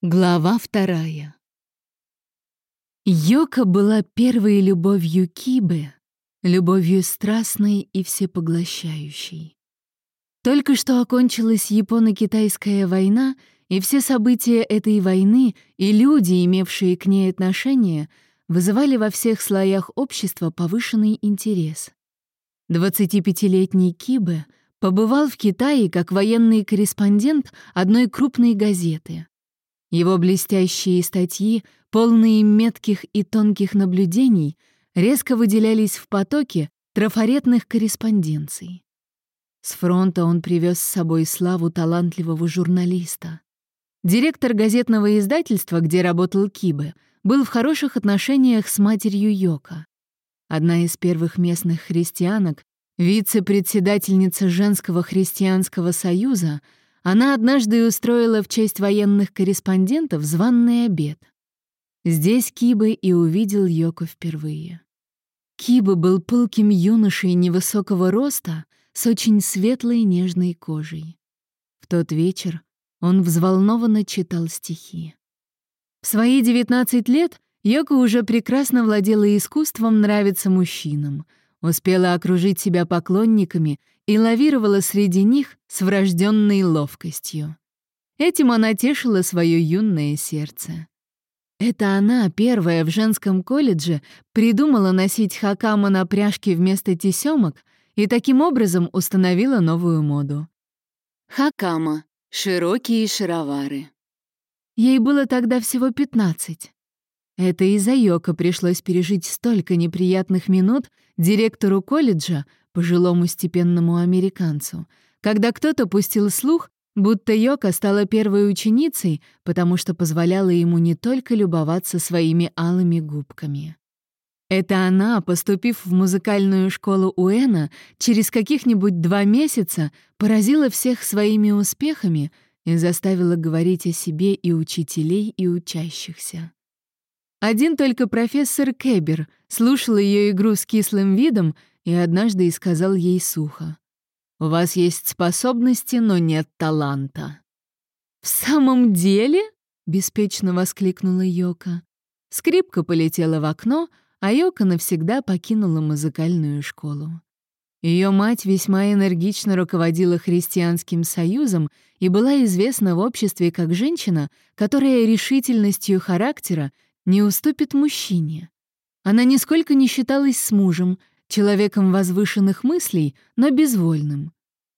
Глава вторая. Йока была первой любовью Кибы, любовью страстной и всепоглощающей. Только что окончилась Японо-Китайская война, и все события этой войны и люди, имевшие к ней отношение, вызывали во всех слоях общества повышенный интерес. 25-летний Кибе побывал в Китае как военный корреспондент одной крупной газеты. Его блестящие статьи, полные метких и тонких наблюдений, резко выделялись в потоке трафаретных корреспонденций. С фронта он привез с собой славу талантливого журналиста. Директор газетного издательства, где работал Кибе, был в хороших отношениях с матерью Йока. Одна из первых местных христианок, вице-председательница Женского христианского союза — она однажды устроила в честь военных корреспондентов званный обед. Здесь Кибы и увидел Йоко впервые. Киба был пылким юношей невысокого роста с очень светлой нежной кожей. В тот вечер он взволнованно читал стихи. В свои 19 лет Йоко уже прекрасно владела искусством нравиться мужчинам, успела окружить себя поклонниками и лавировала среди них с врожденной ловкостью. Этим она тешила свое юное сердце. Это она, первая в женском колледже, придумала носить хакама на пряжке вместо тесемок и таким образом установила новую моду. Хакама — широкие шаровары. Ей было тогда всего 15. Это из-за Йока пришлось пережить столько неприятных минут директору колледжа, пожилому степенному американцу, когда кто-то пустил слух, будто Йока стала первой ученицей, потому что позволяла ему не только любоваться своими алыми губками. Это она, поступив в музыкальную школу Уэна, через каких-нибудь два месяца поразила всех своими успехами и заставила говорить о себе и учителей, и учащихся. Один только профессор Кебер слушал ее игру с кислым видом и однажды и сказал ей сухо. «У вас есть способности, но нет таланта». «В самом деле?» — беспечно воскликнула Йока. Скрипка полетела в окно, а Йока навсегда покинула музыкальную школу. Ее мать весьма энергично руководила христианским союзом и была известна в обществе как женщина, которая решительностью характера не уступит мужчине. Она нисколько не считалась с мужем, человеком возвышенных мыслей, но безвольным.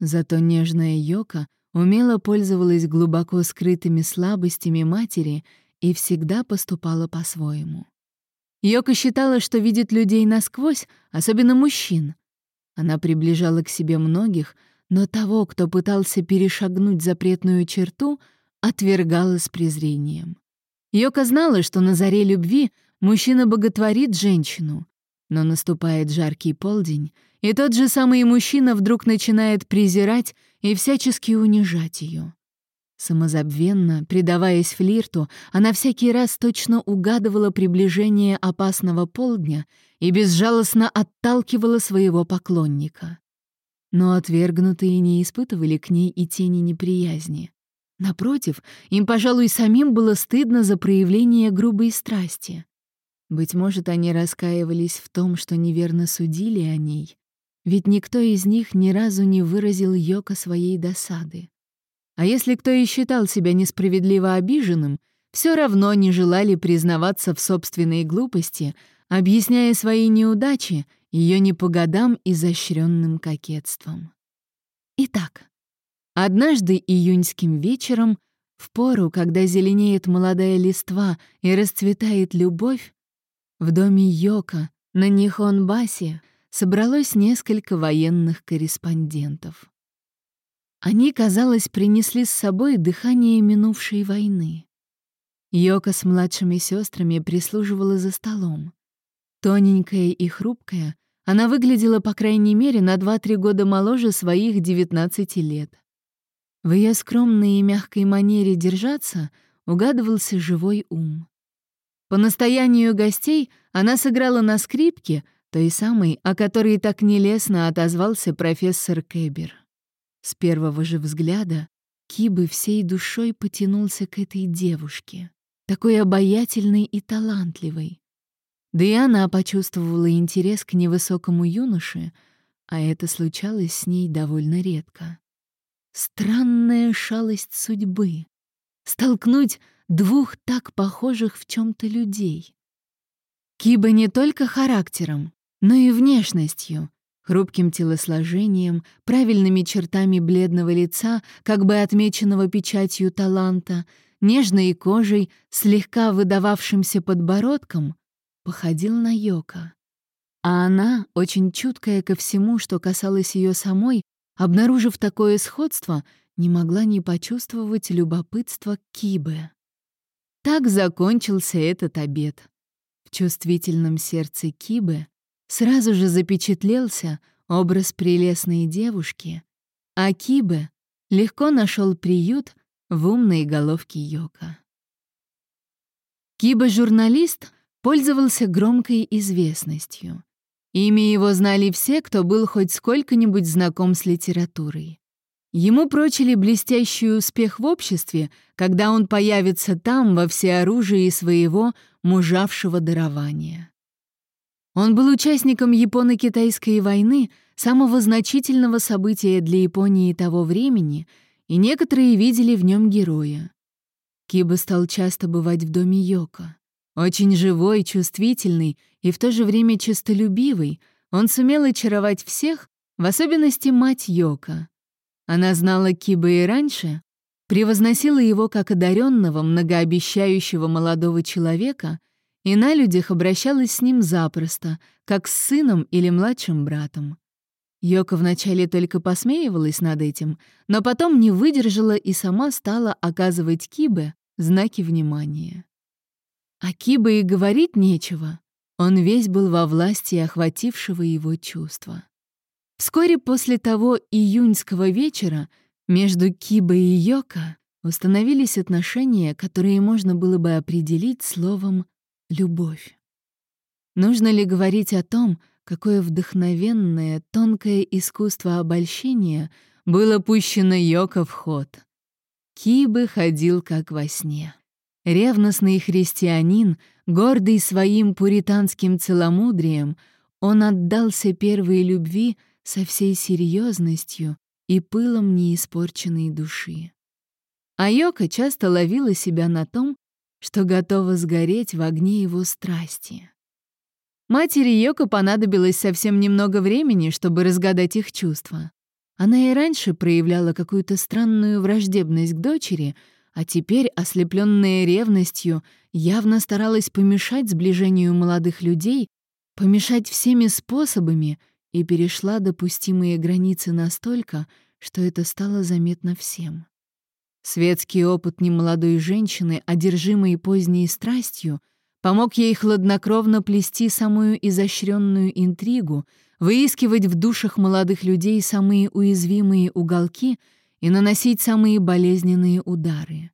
Зато нежная Йока умело пользовалась глубоко скрытыми слабостями матери и всегда поступала по-своему. Йока считала, что видит людей насквозь, особенно мужчин. Она приближала к себе многих, но того, кто пытался перешагнуть запретную черту, отвергала с презрением. Йока знала, что на заре любви мужчина боготворит женщину, но наступает жаркий полдень, и тот же самый мужчина вдруг начинает презирать и всячески унижать ее. Самозабвенно, предаваясь флирту, она всякий раз точно угадывала приближение опасного полдня и безжалостно отталкивала своего поклонника. Но отвергнутые не испытывали к ней и тени неприязни. Напротив, им, пожалуй, самим было стыдно за проявление грубой страсти. Быть может, они раскаивались в том, что неверно судили о ней, ведь никто из них ни разу не выразил Йока своей досады. А если кто и считал себя несправедливо обиженным, все равно не желали признаваться в собственной глупости, объясняя свои неудачи ее не по годам изощренным кокетством. Итак, однажды июньским вечером, в пору, когда зеленеет молодая листва и расцветает любовь, в доме Йока на Нихонбасе собралось несколько военных корреспондентов. Они, казалось, принесли с собой дыхание минувшей войны. Йока с младшими сестрами прислуживала за столом. Тоненькая и хрупкая, она выглядела, по крайней мере, на 2-3 года моложе своих 19 лет. В ее скромной и мягкой манере держаться угадывался живой ум. По настоянию гостей она сыграла на скрипке, той самой, о которой так нелестно отозвался профессор Кэбер. С первого же взгляда Кибы всей душой потянулся к этой девушке, такой обаятельной и талантливой. Да и она почувствовала интерес к невысокому юноше, а это случалось с ней довольно редко. Странная шалость судьбы. Столкнуть двух так похожих в чем то людей. Киба не только характером, но и внешностью, хрупким телосложением, правильными чертами бледного лица, как бы отмеченного печатью таланта, нежной кожей, слегка выдававшимся подбородком, походил на Йока. А она, очень чуткая ко всему, что касалось ее самой, обнаружив такое сходство, не могла не почувствовать любопытство Кибы. Так закончился этот обед. В чувствительном сердце Кибы сразу же запечатлелся образ прелестной девушки, а Кибе легко нашел приют в умной головке Йока. Киба-журналист пользовался громкой известностью. Имя его знали все, кто был хоть сколько-нибудь знаком с литературой. Ему прочили блестящий успех в обществе, когда он появится там во всеоружии своего мужавшего дарования. Он был участником Японо-Китайской войны, самого значительного события для Японии того времени, и некоторые видели в нем героя. Киба стал часто бывать в доме Йоко. Очень живой, чувствительный и в то же время честолюбивый, он сумел очаровать всех, в особенности мать Йока. Она знала Киба и раньше, превозносила его как одаренного, многообещающего молодого человека и на людях обращалась с ним запросто, как с сыном или младшим братом. Йока вначале только посмеивалась над этим, но потом не выдержала и сама стала оказывать Кибе знаки внимания. А Кибе и говорить нечего. Он весь был во власти охватившего его чувства. Вскоре после того июньского вечера между Киба и Йока установились отношения, которые можно было бы определить словом «любовь». Нужно ли говорить о том, какое вдохновенное, тонкое искусство обольщения было пущено Йока в ход? Кибы ходил как во сне. Ревностный христианин, гордый своим пуританским целомудрием, он отдался первой любви со всей серьезностью и пылом неиспорченной души. А Йока часто ловила себя на том, что готова сгореть в огне его страсти. Матери Йоко понадобилось совсем немного времени, чтобы разгадать их чувства. Она и раньше проявляла какую-то странную враждебность к дочери — а теперь, ослепленная ревностью, явно старалась помешать сближению молодых людей, помешать всеми способами и перешла допустимые границы настолько, что это стало заметно всем. Светский опыт немолодой женщины, одержимой поздней страстью, помог ей хладнокровно плести самую изощренную интригу, выискивать в душах молодых людей самые уязвимые уголки — и наносить самые болезненные удары.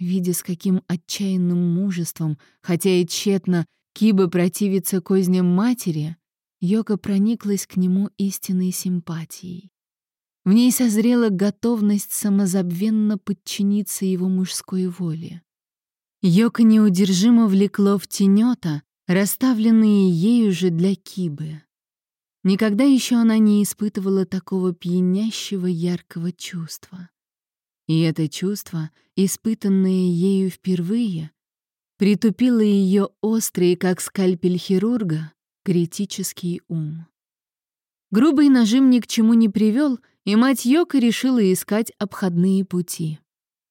Видя, с каким отчаянным мужеством, хотя и тщетно, Киба противится козням матери, Йока прониклась к нему истинной симпатией. В ней созрела готовность самозабвенно подчиниться его мужской воле. Йока неудержимо влекло в тенета, расставленные ею же для Кибы. Никогда еще она не испытывала такого пьянящего яркого чувства. И это чувство, испытанное ею впервые, притупило ее острый, как скальпель хирурга, критический ум. Грубый нажим ни к чему не привел, и мать Йока решила искать обходные пути.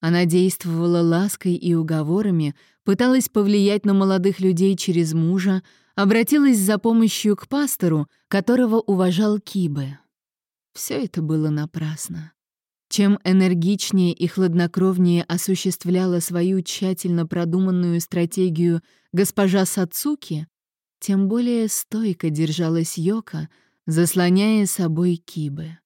Она действовала лаской и уговорами, пыталась повлиять на молодых людей через мужа, обратилась за помощью к пастору, которого уважал Кибе. Все это было напрасно. Чем энергичнее и хладнокровнее осуществляла свою тщательно продуманную стратегию госпожа Сацуки, тем более стойко держалась Йока, заслоняя собой Кибе.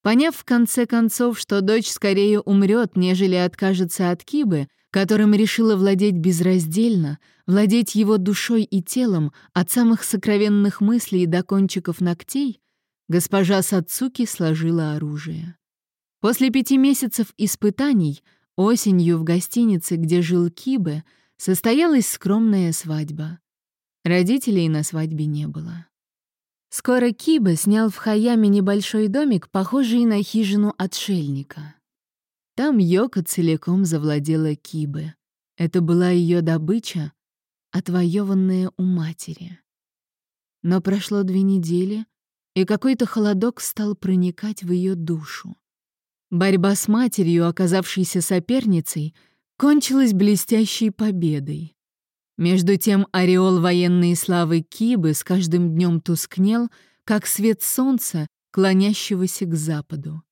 Поняв в конце концов, что дочь скорее умрет, нежели откажется от Кибы, которым решила владеть безраздельно, владеть его душой и телом от самых сокровенных мыслей до кончиков ногтей, госпожа Сацуки сложила оружие. После пяти месяцев испытаний осенью в гостинице, где жил Кибе, состоялась скромная свадьба. Родителей на свадьбе не было. Скоро Киба снял в Хаяме небольшой домик, похожий на хижину отшельника. Там Йока целиком завладела Кибы. Это была ее добыча, отвоеванная у матери. Но прошло две недели, и какой-то холодок стал проникать в ее душу. Борьба с матерью, оказавшейся соперницей, кончилась блестящей победой. Между тем ореол военной славы Кибы с каждым днем тускнел, как свет солнца, клонящегося к западу.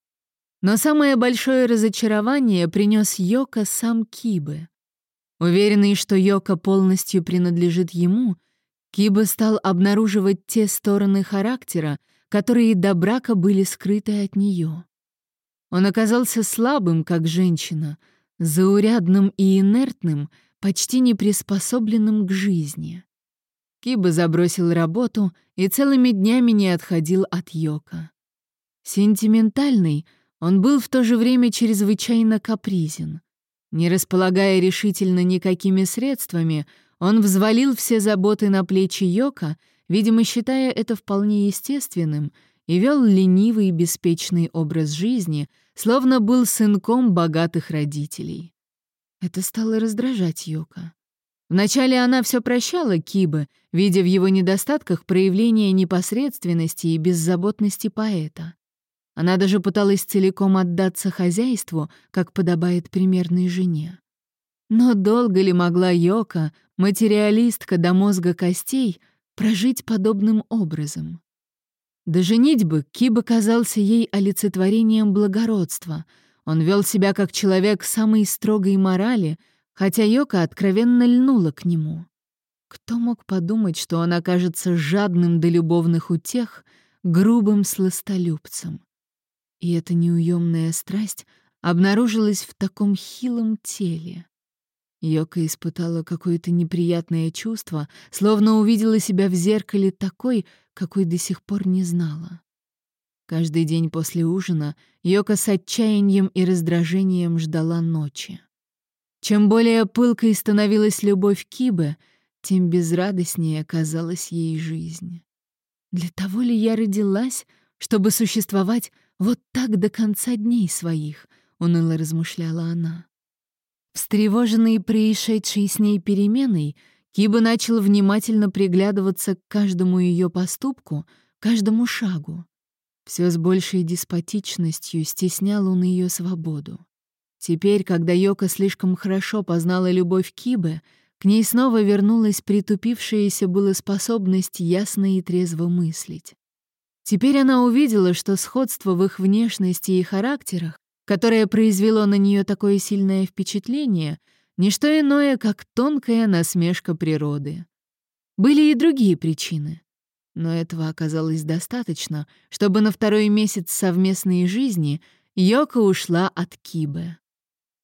Но самое большое разочарование принес Йока сам Кибы. Уверенный, что Йока полностью принадлежит ему, Киба стал обнаруживать те стороны характера, которые до брака были скрыты от нее. Он оказался слабым, как женщина, заурядным и инертным — почти не приспособленным к жизни. Киба забросил работу и целыми днями не отходил от Йока. Сентиментальный, он был в то же время чрезвычайно капризен. Не располагая решительно никакими средствами, он взвалил все заботы на плечи Йока, видимо, считая это вполне естественным, и вел ленивый и беспечный образ жизни, словно был сынком богатых родителей. Это стало раздражать Йока. Вначале она все прощала Кибы, видя в его недостатках проявление непосредственности и беззаботности поэта. Она даже пыталась целиком отдаться хозяйству, как подобает примерной жене. Но долго ли могла Йока, материалистка до мозга костей, прожить подобным образом? До женитьбы Киба казался ей олицетворением благородства — он вел себя как человек самой строгой морали, хотя Йока откровенно льнула к нему. Кто мог подумать, что он окажется жадным до любовных утех, грубым сластолюбцем? И эта неуемная страсть обнаружилась в таком хилом теле. Йока испытала какое-то неприятное чувство, словно увидела себя в зеркале такой, какой до сих пор не знала. Каждый день после ужина Йока с отчаянием и раздражением ждала ночи. Чем более пылкой становилась любовь Кибы, тем безрадостнее казалась ей жизнь. Для того ли я родилась, чтобы существовать вот так до конца дней своих, уныло размышляла она. Встревоженный происшедшей с ней переменой, Киба начал внимательно приглядываться к каждому ее поступку, каждому шагу. Все с большей деспотичностью стеснял он ее свободу. Теперь, когда Йока слишком хорошо познала любовь Кибы, к ней снова вернулась притупившаяся была способность ясно и трезво мыслить. Теперь она увидела, что сходство в их внешности и характерах, которое произвело на нее такое сильное впечатление, не что иное, как тонкая насмешка природы. Были и другие причины. Но этого оказалось достаточно, чтобы на второй месяц совместной жизни Йока ушла от Кибы.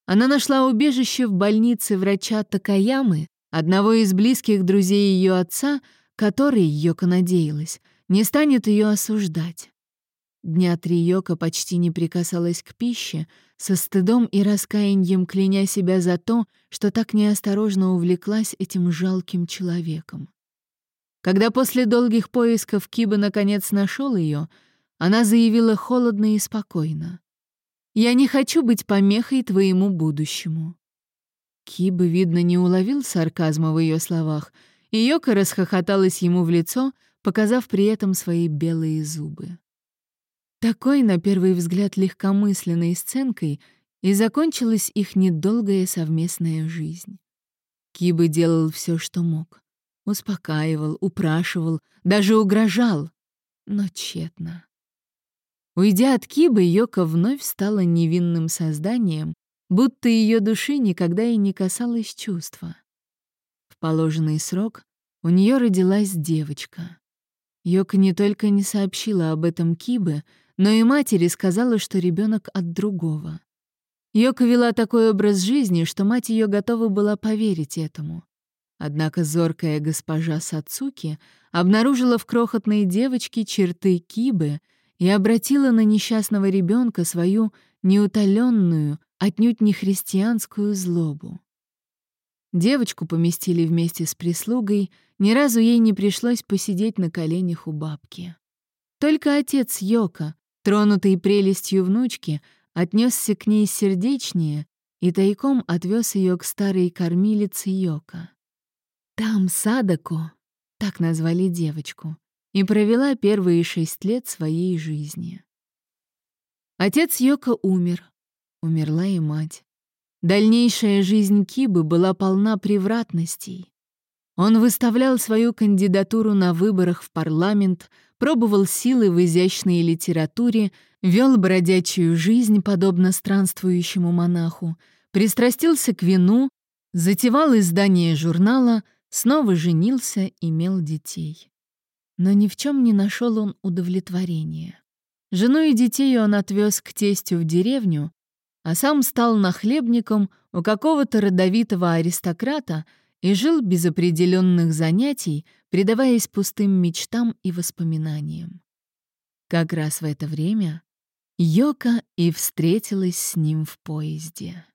Она нашла убежище в больнице врача Такаямы, одного из близких друзей ее отца, который, Йока надеялась, не станет ее осуждать. Дня три Йока почти не прикасалась к пище, со стыдом и раскаянием кляня себя за то, что так неосторожно увлеклась этим жалким человеком. Когда после долгих поисков Киба наконец нашел ее, она заявила холодно и спокойно. «Я не хочу быть помехой твоему будущему». Киба, видно, не уловил сарказма в ее словах, и Йока расхохоталась ему в лицо, показав при этом свои белые зубы. Такой, на первый взгляд, легкомысленной сценкой и закончилась их недолгая совместная жизнь. Киба делал все, что мог. Успокаивал, упрашивал, даже угрожал, но тщетно. Уйдя от Кибы, Йока вновь стала невинным созданием, будто ее души никогда и не касалось чувства. В положенный срок у нее родилась девочка. Йока не только не сообщила об этом Кибе, но и матери сказала, что ребенок от другого. Йока вела такой образ жизни, что мать ее готова была поверить этому. Однако зоркая госпожа Сацуки обнаружила в крохотной девочке черты кибы и обратила на несчастного ребенка свою неутоленную, отнюдь не христианскую злобу. Девочку поместили вместе с прислугой, ни разу ей не пришлось посидеть на коленях у бабки. Только отец Йока, тронутый прелестью внучки, отнесся к ней сердечнее и тайком отвез ее к старой кормилице Йока. Там Садако, так назвали девочку, и провела первые шесть лет своей жизни. Отец Йока умер, умерла и мать. Дальнейшая жизнь Кибы была полна превратностей. Он выставлял свою кандидатуру на выборах в парламент, пробовал силы в изящной литературе, вел бродячую жизнь, подобно странствующему монаху, пристрастился к вину, затевал издание журнала, снова женился, имел детей. Но ни в чем не нашел он удовлетворения. Жену и детей он отвез к тестю в деревню, а сам стал нахлебником у какого-то родовитого аристократа и жил без определенных занятий, предаваясь пустым мечтам и воспоминаниям. Как раз в это время Йока и встретилась с ним в поезде.